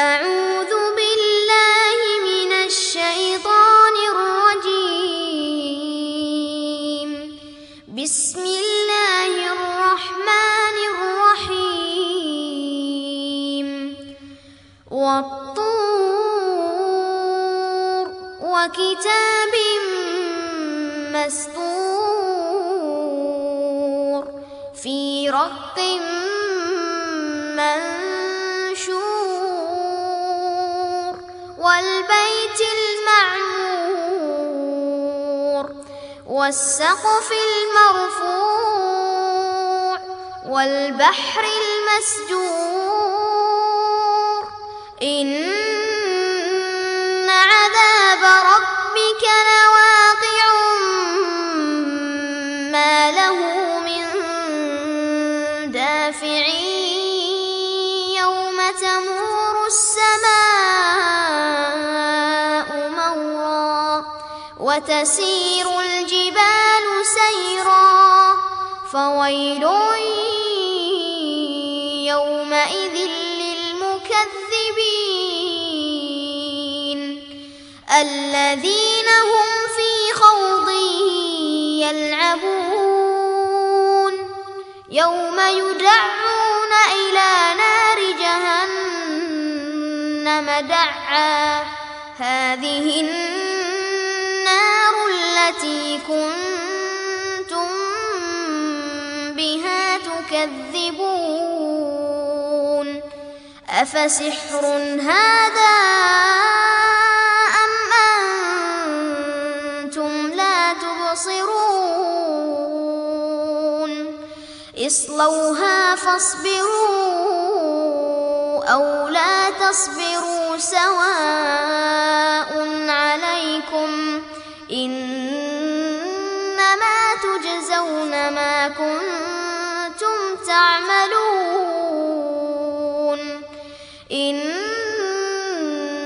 أعوذ بالله من الشيطان الرجيم. بسم الله الرحمن الرحيم. والطور وكتاب مسطور في رق والبيت المعمور والسقف المرفوع والبحر المسجور إن وتسير الجبال سيرا فويل يومئذ للمكذبين الذين هم في خوض يلعبون يوم يدعون تكذبون أفسحر هذا أم أنتم لا تبصرون؟ اصلوها فاصبروا أو لا تصبروا سواء عليكم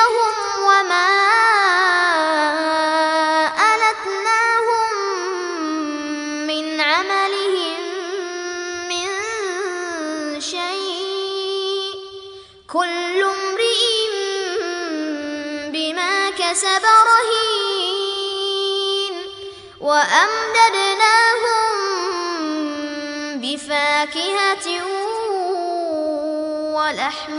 ذريتهم وما ألتناهم من عملهم من شيء. كل امرئ بما كسب رهين. وأمددناهم بفاكهة ولحم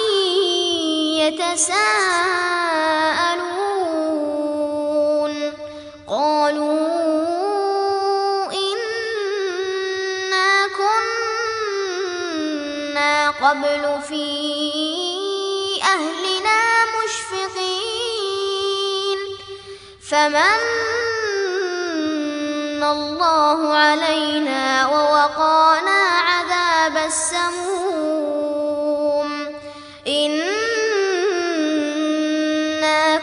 يتساءلون. قالوا إنا كنا قبل في أهلنا مشفقين. فمن الله علينا ووقانا عذاب السموم.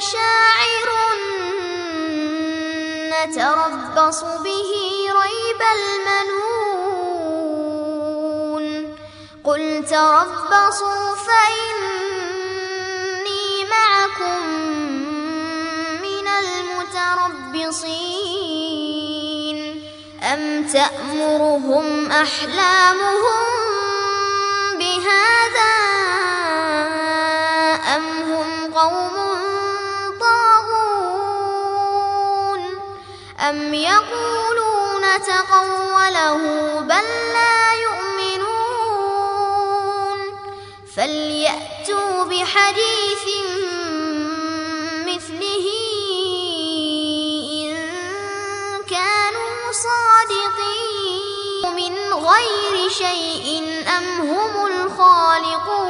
شاعر نتربص به ريب المنون. قل تربصوا فإني معكم من المتربصين. أم تأمرهم أحلامهم بهذا؟ أم يقولون تقوله بل لا يؤمنون فليأتوا بحديث مثله إن كانوا صادقين من غير شيء أم هم الخالقون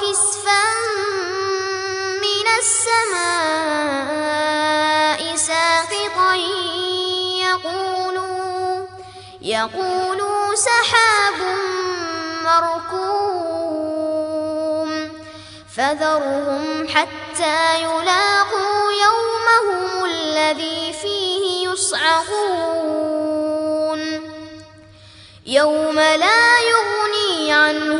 كسفا من السماء ساقطا يقولوا يقولوا سحاب مركوم. فذرهم حتى يلاقوا يومهم الذي فيه يصعقون. يوم لا يغني عنهم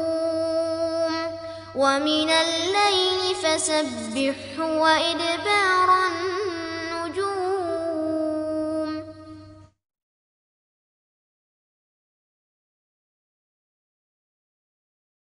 ومن الليل فسبحه وإدبار النجم